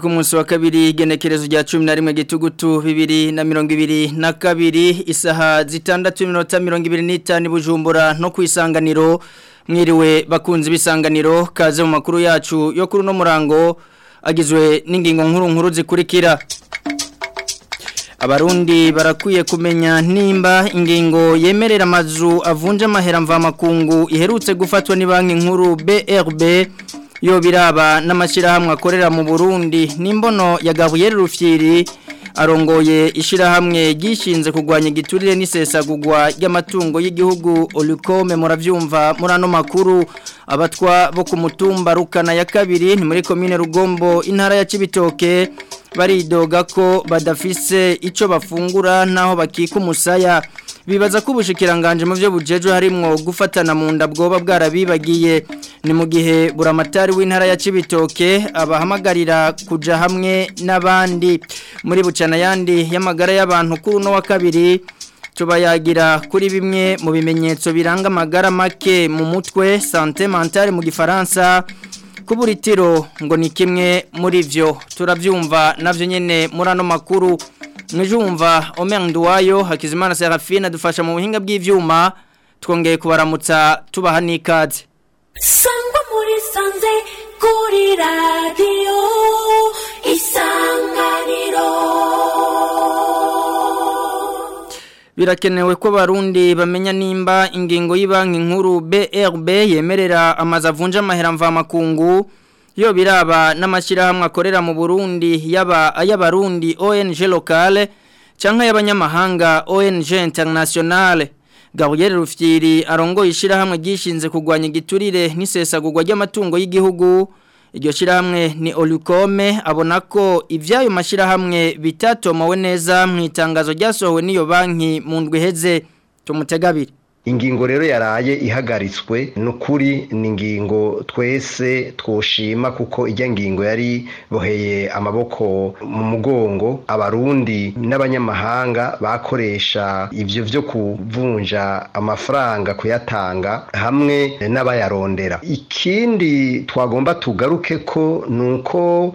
ku munsi wa kabiri igenekerezo rya cumi na rimwe gitugutu bibiri na mirongo ibiri na kabiri isaha zitandatu iminota mirongo ibiri n'itanu bujumbura no ku isanganiro mwiriwe bakunze ibisanganiro kaze mu makuru yacu yo kuri murango agizwe n'ingingo nkuru nkuru zikurikira abarundi barakwiye kumenya nimba ingingo yemerera amazu avunja amahera mvamakungu iherutse gufatwa ni banki nkuru brb yo biraba n'amashyirahamwe akorera mu burundi n'imbono ya Gabriel rufyiri arongoye ishyirahamwe ryishinze kurwanya igiturire n'isesagurwa ry'amatungo y'igihugu urukome murabyumva muri makuru abatwa bo ku rukana ya kabiri ni muri komine rugombo intara ya kibitoke baridoga ko badafise icyo bafungura n'aho bakika umusaya bibaza ko ubushikiranganje mu byo bujeje harimo gufatana mu nda bwoba bwarabibagiye ni mu gihe buramatari w'intara ya kibitoke abahamagarira kuja hamwe n'abandi muri bucana yandi y'amagara y'abantu kuri no wa kabiri tubayagira kuri bimwe mu bimenyetso biranga amagara make mu mutwe sante mentale mu gifaransa kuburitiro ngo ni kimwe muri byo turabyumva navyo nyene muri ano makuru nijumva omenga nduwayo hakizimana serafine adufasha mu buhinga bw'ibyuma twongeye kubaramutsa tubaha n'ikaze sangwa muri sanze kuri radiyo isanganiro birakenewe ko barundi bamenya nimba ingingo y'Ibanki nkuru BRB yemerera amazu avunja amahera mvamakungu iyo biraba n'amashyirahamwe akorera mu burundi yaba y'abarundi ONG locale cyangwa y'abanyamahanga ONG internationale Gabriel Rufyiri arongoye ishyirahamwe ryishinze kurwanya igiturire n'isesagurwa ry'amatungo y'igihugu iryo shyirahamwe ni Olukome abona ko ibyayo mashyirahamwe bitatomawe neza mu itangazo ryasohowe n'iyo banki mu ndwi heze tumutegabire ingingo rero yaraye ihagaritswe n’ukuri ni ingingo twese twoshima kuko ijya ngingo yari boheye amaboko mu mugongo abarundi n'abanyamahanga bakoresha ibyo byo kuvunja amafaranga kuyatanga hamwe n'abayarondera ikindi twagomba tugaruke ko ni uko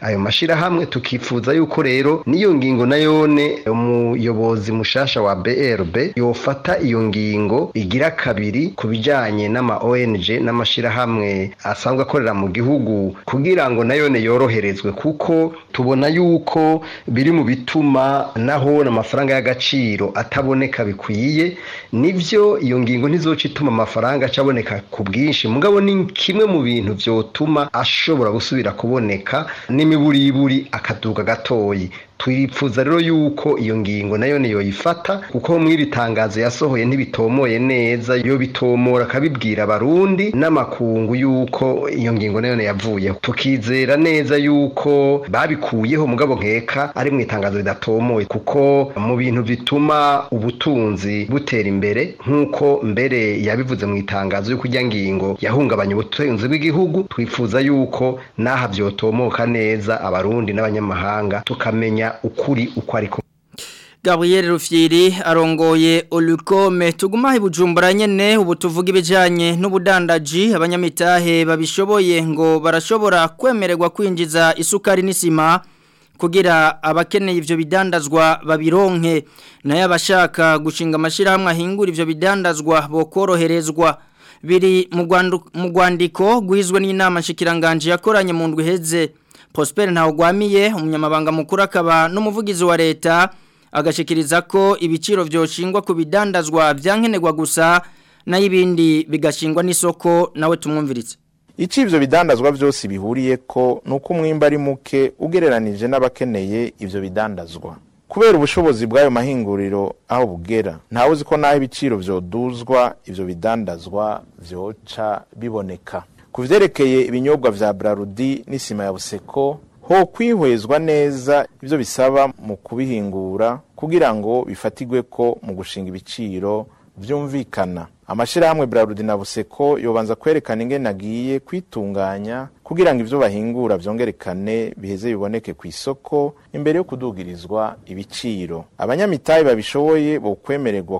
ayo mashyirahamwe tukifuza yuko rero n'iyo ngingo nayone umuyobozi mushasha wa brb yofata iyo ngingo igira kabiri ku bijyanye n'ama ong n'amashyirahamwe asanzwe akorera mu gihugu kugira ngo nayone yoroherezwe kuko tubona yuko biri mu bituma naho amafaranga y'agaciro ataboneka bikwiye nibyo iyo ngingo ntizoca ituma amafaranga acaboneka ku bwinshi mugabo ni kimwe mu bintu byotuma ashobora gusubira kuboneka n'imiti n'uburiburi a k a t u g a gatoyi twifuza rero yuko iyo ngingo nayo niyo yifata kuko muri tangazo yasohoye ntibitomoye neza iyo bitomora akabibwira abarundi n'amakungu yuko iyo ngingo nayo yavuyeho tukizera neza yuko babikuyeho mugabo nkeka ari mu itangazo ridatomoye kuko mu bintu bituma ubutunzi butera imbere nk'uko mbere yabivuze mu itangazo yo ijya ngingo yahungabanya ubutunzi bw'igihugu twifuza yuko n'aha byotomoka neza abarundi n'abanyamahanga tukamenya ukuri uko Gabriel Rufieri arongoye olukome tuguma bujumbura nyene ubu tuvuga ibijanye n'ubudandaji abanyamitahe babishoboye ngo barashobora kwemererwa kwinjiza isukari n'isima kugira abakeneye ivyo bidandazwa babironke naye abashaka gushinga amashirahamwe ahingura ivyo bidandazwa bokoroherezwa biri mu rwandiko rwizwe n'inama nshikiranganje yakoranye mu ndwi heze Prosper ntawugwamiye umunyamabanga mukuru akaba n'umuvugizi wa leta agashikiriza ko ibiciro byoshingwa ku bidandazwa byankenerwa gusa nayo ibindi bigashingwa n'isoko nawe tumwumviritse icyo ibyo bidandazwa byose bihuriye ko ni uko umwimba ari muke ugereranije n'abakeneye ibyo bidandazwa kubera ubushobozi bw'ayo mahinguriro aho bugera ntawe uzi ko n'aho ibiciro byoduzwa ibyo bidandazwa vyoca biboneka ku byerekeye ibinyobwa bya burarudi n'isima ya buseko ho kwihwezwa neza ibyo bisaba mu kubihingura kugira ngo bifatigwe ko mu gushinga ibiciro byumvikana amashyirahamwe burarudi na buseko yobanza kwerekana ingene agiye kwitunganya kugira ngo ibyo bahingura byongerekane biheze biboneke ku isoko imbere yo kudugirizwa ibiciro abanyamitayi babishoboye bo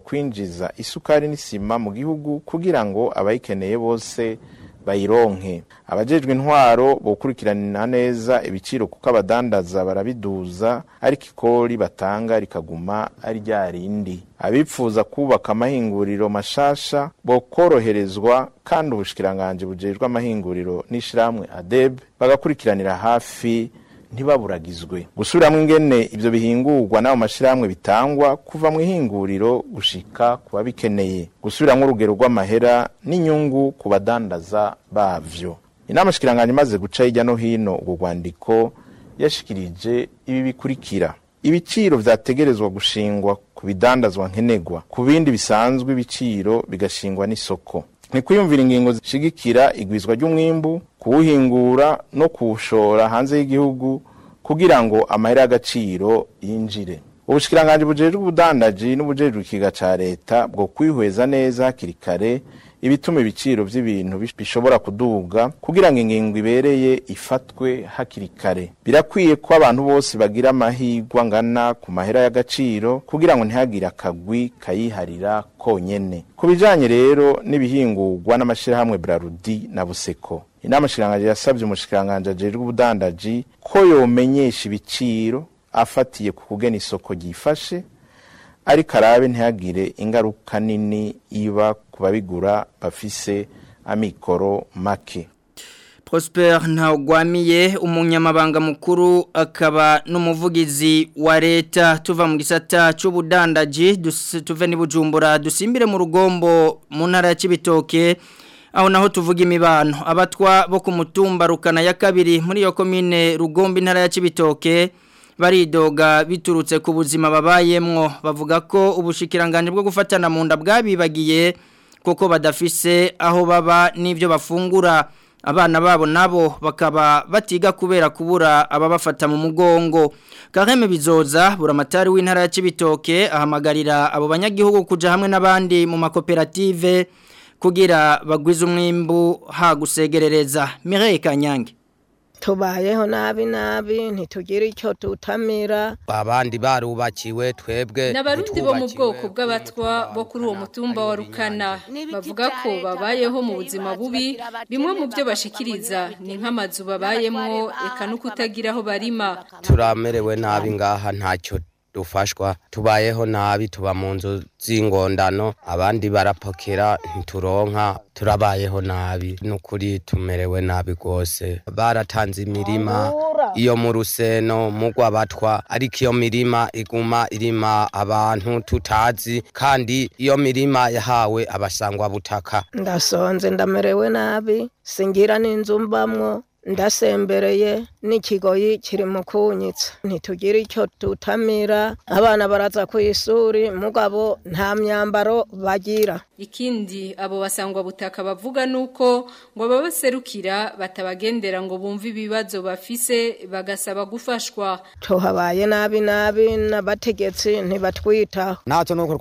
kwinjiza isukari n'isima mu gihugu kugira ngo abayikeneye bose bayironke abajejwe intwaro bokurikiranira neza ibiciro kuko abadandaza barabiduza ariko ikori batanga rikaguma ari rya rindi abipfuza kubaka amahinguriro mashasha bokoroherezwa kandi ubushikiranganje bujejwe amahinguriro n'ishirahamwe adeb bagakurikiranira hafi ntibaburagizwe gusubiramo ingene ibyo bihingurwa n'ayo mashyirahamwe bitangwa kuva mu ihinguriro gushika ku babikeneye gusubiramo urugero rw'amahera n'inyungu ku badandaza bavyo inama shikiranganya imaze guca hirya no hino ubwo rwandiko yashikirije ibi bikurikira ibiciro vyategerezwa gushingwa ku bidandazwa nkenerwa ku bindi bisanzwe ibiciro bigashingwa n'isoko ni kwiyumvira ingingo zishigikira igwizwa ry'umwimbu kuwuhingura no kuwushora hanze y'igihugu kugira ngo amahera y'agaciro yinjire ubushikiranganje bujejwe ubudandaji n'ubujejwe ikiga ca leta bwo kwihweza neza hakiri kare ibituma ibiciro by'ibintu bishobora kuduga kugira ngo ingingo ibereye ifatwe hakiri kare birakwiye ko abantu bose bagira amahirwe angana ku mahera y'agaciro kugira ngo ntihagire akagwi kayiharira konyene ku bijyanye rero n'ibihingurwa n'amashyirahamwe brarudi na buseko inama shiranganje yasabye umushikiranganje ajejwe ubudandaji ko yomenyesha ibiciro afatiye ku kugena isoko ryifashe ariko arabe ntihagire ingaruka nini iba ku babigura bafise amikoro make Prosper ntagwamiye umunyamabanga mukuru akaba n'umuvugizi wa leta tuva mu gisata cy'ubudandaji tuve n'ibujumbura dusimbire mu rugombo mu ntara ya kibitoke aho naho tuvuga imibano abatwa bo ku mutumba rukana ya kabiri muri iyo komine rugombo intara ya kibitoke baridoga biturutse ku buzima babayemo bavuga ko ubushikiranganje bwo gufatana mu nda bwabibagiye koko badafise aho baba n'ibyo bafungura abana babo nabo bakaba batiga kubera kubura ababafata mu mugongo kareme bizoza buramatari w'intara ya Cibitoke ahamagarira abo banyagihugu kuja hamwe n'abandi mu makoperative kugira bagwize umwimbu hagusegerereza Mireille Kanyange tubayeho nabi nabi ntitugira icyo tutamira abandi barubakiwe twebwe n'abarundi bo mu bwoko bw'abatwa bo kuri uwo mutumba wa rukana bavuga ko babayeho mu buzima bubi bimwe mu byo bashikiriza ni nk'amazu babayemo reka no kutagira aho barima turamerewe nabi ngaha ntacyo dufashwa tubayeho nabi tuba mu nzu z'ingondano abandi barapokera ntituronka turabayeho nabi n'ukuri tumerewe nabi rwose baratanze imirima iyo mu ruseno mu rwabatwa ariko iyo mirima iguma irima abantu tutazi kandi iyo mirima yahawe abasangwa butaka ndasonze ndamerewe nabi singira n'inzu mbamwo ndasembereye n'ikigoyi kiri mu kunyitsa ntitugira icyo tutamira abana baraza ku ishuri mugabo nta myambaro bagira ikindi abo basangwa butaka bavuga nuko ngo ababaserukira batabagendera ngo bumve ibibazo bafise bagasaba gufashwa tuhabaye nabi nabi n'abategetsi ntibatwitaho natwe nuko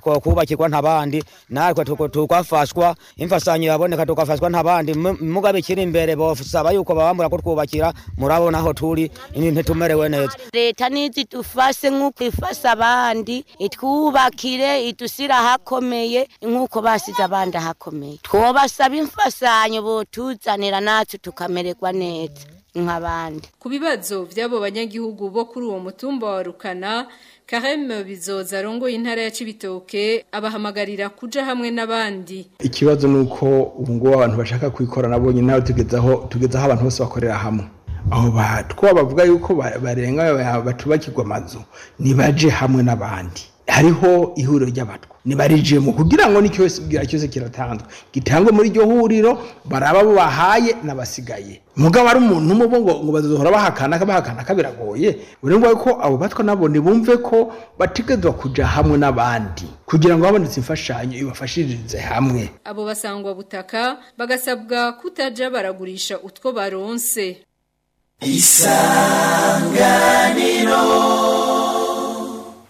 twakubakirwa ntabandi natwe tukafashwa imfashanyo yaboneka tukafashwa ntabandi mugabe kiri imbere bosaba yuko babambura ko twubakira murabona aho turi ntitumerewe neza leta nizi tufase nk'uko ifasa abandi itwubakire idushyire ahakomeye nk'uko basize abandi ahakomeye twobasaba imfashanyo botuzanira natwe tukamererwa neza nk'abandi ku bibazo by'abo banyagihugu bo kuri uwo mutumba wa rukana kareme bizoza arongoye intara ya Cibitoke abahamagarira kuja hamwe n'abandi ikibazo nuko ubu ngubu abantu bashaka kwikora kwikorana bonyine nawe tugezaho tugezaho abantu bose bakorera hamwe aho batwa bavuga yuko barenga bacubakirwa amazu ntibaje hamwe n'abandi hariho ihuriro ry'abatwa nibarijemo kugira ngo n'icyosibwira cyose kiratanzwe gitangwe muri iryo huriro baraba bahaye n'abasigaye mugabo ari umuntu umwe ngo ngo bazohora bahakana bahakana biragoye. buri ngombwa ko abo batwa nabo ntibumve ko bategerezwa kujya hamwe n'abandi kugira ngo habonetse imfashanyo ibafashirize hamwe abo basangwa butaka bagasabwa kutajya baragurisha utwo baronse isanganiro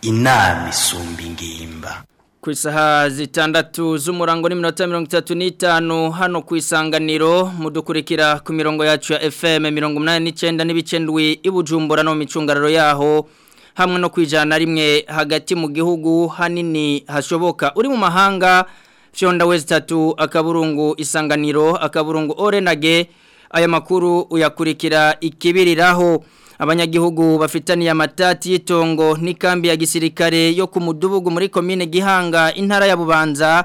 inama isumba ingimba ku isaha zitandatu z'umurango n'iminota mirongo itatu n'itanu hano ku isanganiro mudukurikira ku mirongo yacu ya fm mirongo inani n'icyenda n'ibice ibujumbura no mu micungararo yaho hamwe no ku rimwe hagati mu gihugu hanini hashoboka uri mu mahanga fyonda wezi itatu akaburungu isanganiro akaburungu orenage aya makuru uyakurikira ikibiriraho abanyagihugu bafitaniye amatati y'itongo n'ikambi ya gisirikare yo ku mudugudu muri komine gihanga intara ya bubanza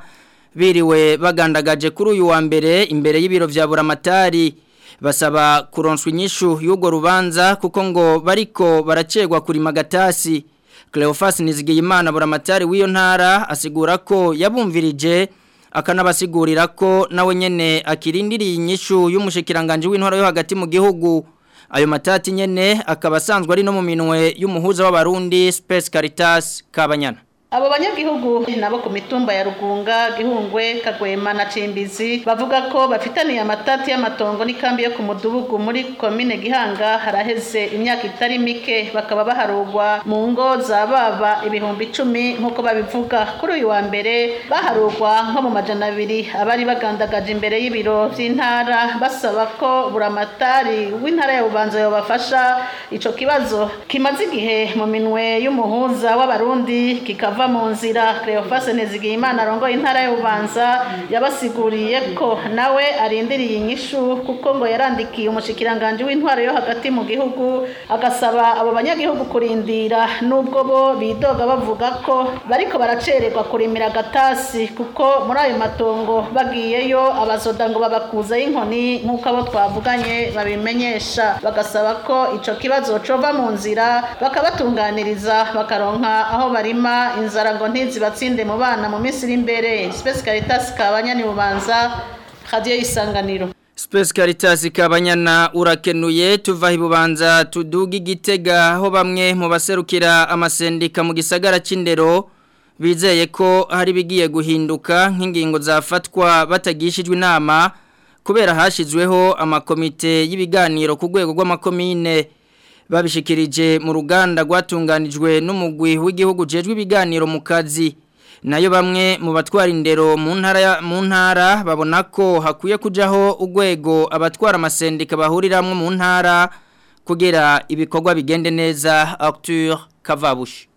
biriwe bagandagaje kuri uyu wa mbere imbere y'ibiro bya buramatari basaba kuronswa inyishu y'urwo rubanza kuko ngo bariko baracegwa kuri magatasi Cleophas Nizigiyimana buramatari w'iyo ntara asigura ko yabumvirije akanabasigurira ko nawe nyene akirindiriye inyishu y'umushikiranganje w'intwaro yo hagati mu gihugu ayo matati nyene akaba asanzwe ari no mu minwe y'umuhuza w'abarundi Space Caritas Kabanyana abo banyagihugu nabo ku mitumba ya rugunga gihungwe kagwema na cimbizi bavuga ko bafitaniye amatati y'amatongo n'ikambi yo ku mudugudu muri komine gihanga haraheze imyaka itari mike bakaba baharugwa mu ngo za baba ibihumbi icumi nk'uko babivuga kuri uyu wa mbere baharugwa nko mu majana abiri abari bagandagaje imbere y'ibiro by'intara basaba ko buramatari w'intara ya bubanza yabafasha ico kibazo kimaze igihe mu minwe y'umuhuza w'abarundi kikava bava mu nzira Cleophas Ntezigiyimana arongoye intara y'ububanza yabasiguriye ko nawe arindiriye inyishu kuko ngo yarandikiye umushikiranganji w'intwaro yo hagati mu gihugu agasaba abo banyagihugu kurindira nubwo bo bidoga bavuga ko bariko baracererwa kurimira agatasi kuko muri ayo matongo bagiyeyo abazoda ngo babakuza y'inkoni nk'uko abo twavuganye babimenyesha bagasaba ko icyo kibazo cova mu nzira bakabatunganiriza bakaronka aho barima inzara ngo ntizibatsinde mu bana mu minsi iri imbere sipesi karitasi kabanya ni bubanza radiyo y'isanganiro Space Caritas kabanyana urakenuye tuva hibubanza tuduga igitega aho bamwe mu baserukira amasendika mu gisagara cy'indero bizeye ko hari bigiye guhinduka nk'ingingo zafatwa batagishijwe inama kubera hashyizweho amakomite y'ibiganiro ku rwego rw'amakomine babishikirije mu ruganda rwatunganijwe n'umugwi w'igihugu ujejwe ibiganiro mu kazi nayo bamwe mu batwara indero mu ntara mu ntara babona ko hakwiye kujaho urwego abatwara amasendika bahuriramwo mu ntara kugera ibikorwa bigende neza Arthur Kavabushi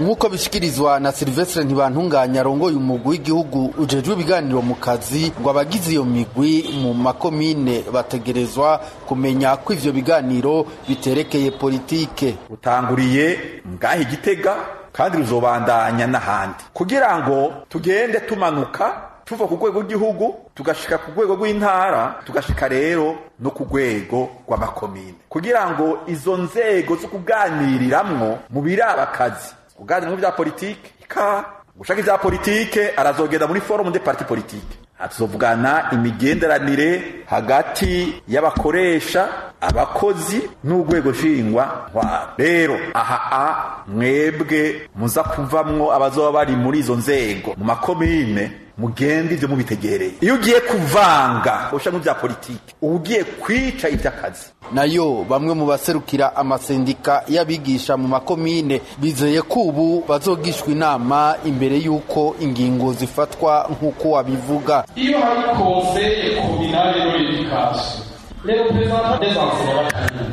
nk'uko bishyikirizwa na Silvestre ntibantunganya arongoye umugwi w'igihugu ujejwe ibiganiro mu kazi ngo abagize iyo migwi mu makomine bategerezwa kumenya ko ivyo biganiro biterekeye politike utanguriye ngahe igitega kandi ruzobandanya n'ahandi kugira ngo tugende tumanuka tuva ku rwego rw'igihugu tugashika ku rwego rw'intara tugashika rero no ku rwego rw'amakomine kugira ngo izo nzego zo kuganiriramo mu birabakazi kuganira mu bya politiki ka gushaka ibya politiki arazogenda muri forumu de parti politiki hatuzovugana imigenderanire hagati y'abakoresha abakozi n'urwego nshingwa ntwara rero aha mwebwe muza kuvamwo abazoba bari muri izo nzego mu makomine mugende ibyo mubitegereye iyo ugiye kuvanga ushaka bya politiki uba ugiye kwica iby'akazi nayo bamwe mu baserukira amasendika y'abigisha mu makomine bizeye ko ubu bazogishwa inama imbere y'uko ingingo zifatwa nk'uko wabivuga iyo hari konseye kominale y'edikasiyo rero perezida desanse y'abakarina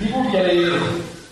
ni rero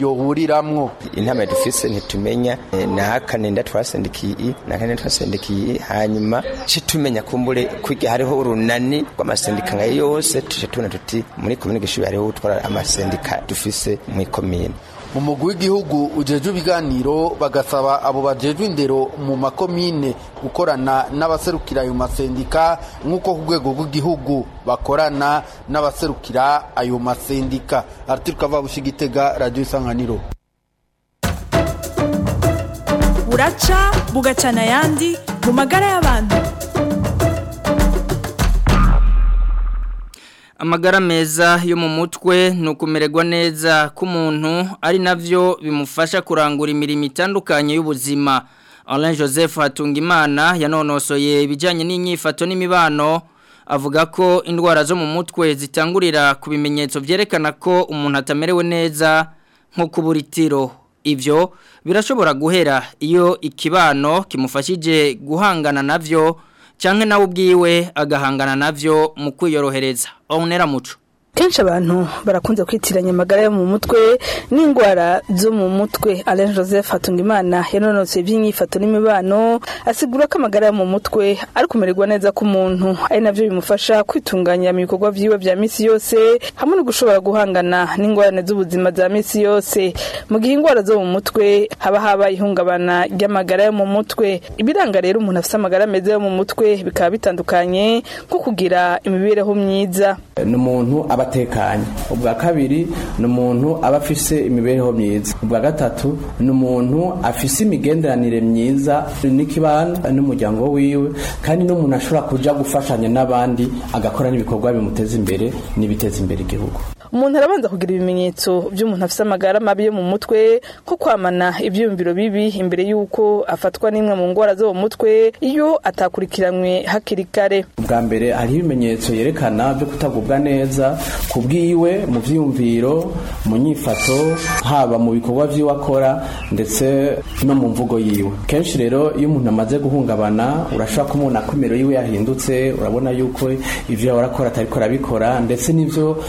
yohuriramwo intama dufise ntitumenya eh, na kanenda twasendikiye na kanenda twasendikiye hanyuma citumenya kumbure kwiga hariho urunani rw'amasendika nka yose tuje tubona tuti muri komine gishubi hariho utwara amasendika dufise mu ikomine mu mugwi w'igihugu ujejwe ibiganiro bagasaba abo bajejwe indero mu makomine gukorana n'abaserukira ayo masendika nk'uko ku rwego rw'igihugu bakorana n'abaserukira ayo masendika arituruka vabushye igitega radiyo isanganiro buraca bugacana ayandi mu magara y'abantu amagara meza yo mu mutwe ni ukumererwa neza k'umuntu ari nabyo bimufasha kurangura imirimo itandukanye y'ubuzima Alain Joseph Hatungimana yanonosoye ibijyanye n'inyifato n'imibano avuga ko indwara zo mu mutwe zitangurira ku bimenyetso byerekana ko umuntu atamerewe neza nko kubura itiro ibyo birashobora guhera iyo ikibano kimufashije guhangana nabyo cyangwa nawe ubwiwe agahangana nabyo mu kwiyorohereza onera muco kenshi abantu barakunze kwitiranya amagara yo mu mutwe n'indwara zo mu mutwe alain joseph hatungimana yanonotse iby'inyifato n'imibano asigura ko amagara yo mu mutwe ari kumererwa neza k'umuntu ari nabyo bimufasha kwitunganya mu bikorwa byiwe bya minsi yose hamwe no gushobora guhangana n'ingorane z'ubuzima za minsi yose mu gihe indwara zo mu mutwe haba habaye ihungabana ry'amagara yo mu mutwe ibiranga rero umuntu afite amagara meza yo mu mutwe bikaba bitandukanye nko kugira imibereho myiza ni umuntu aba atekanye ubwa kabiri ni abafise imibereho myiza ubwa gatatu n’umuntu afise imigenderanire myiza n'ikibana n'umuryango wiwe kandi n'umuntu ashobora kujya gufashanya n'abandi agakora n'ibikorwa bimuteza imbere n'ibiteza imbere igihugu umuntu arabanza kugira ibimenyetso by'umuntu afite amagara mabi yo mu mutwe nko kwamana ibyiyumviro bibi imbere y'uko afatwa n'imwe mu ndwara zo mu mutwe iyo atakurikiranywe hakiri kare bwa mbere hariho ibimenyetso yerekana byo kutagubwa neza ku bwiwe mu byiyumviro mu nyifato haba mu bikorwa by'iwe akora ndetse no mu mvugo yiwe kenshi rero iyo umuntu amaze guhungabana urashobora kumubona ko imero yiwe yahindutse urabona yuko ibyo yahora akora atariko arabikora ndetse n'ibyo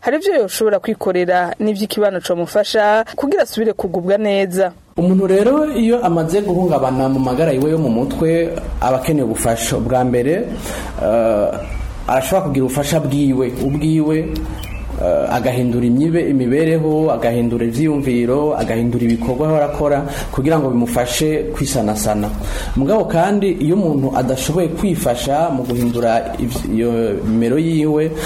hari ibyo yashobora kwikorera n'iby'ikibano cyamufasha kugira asubire kugubwa neza umuntu rero iyo amaze guhungabana mu magara yiwe yo mu mutwe aba akeneye ubufasha bwa mbere eh, arashobora kugira ubufasha bwiwe ubwiwe Eh, agahindura imyibe imibereho agahindura ibyiyumviro agahindura ibikorwa ahora kugira ngo bimufashe kwisanasana mugabo kandi iyo umuntu adashoboye kwifasha mu guhindura iyo mimero yiwe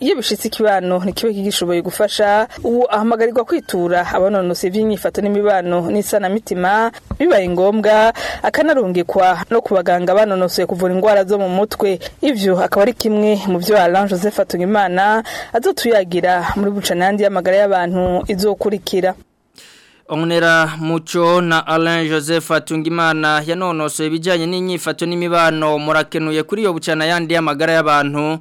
iyo bishyitse ikibano ntikibe kigishoboye gufasha uwo ahamagarirwa kwitura abanonose iby'inyifato n'imibano n'isanamitima bibaye ngombwa akanarungikwa no ku baganga banonosoye kuvura indwara zo mu mutwe ibyo akaba ari kimwe mu byo Alain Joseph Atungimana azotuyagira muri bucanandi y'amagara y'abantu izokurikira onera muco na Alain Joseph Atungimana yanonosoye ibijyanye n'inyifato n'imibano murakenuye kuri yo bucana yandi y'amagara y'abantu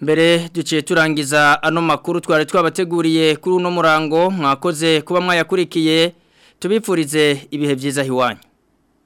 mbere duciye turangiza ano makuru twari twabateguriye kuri uno murango mwakoze kuba mwayakurikiye tubipfurize ibihe byiza hiwanyu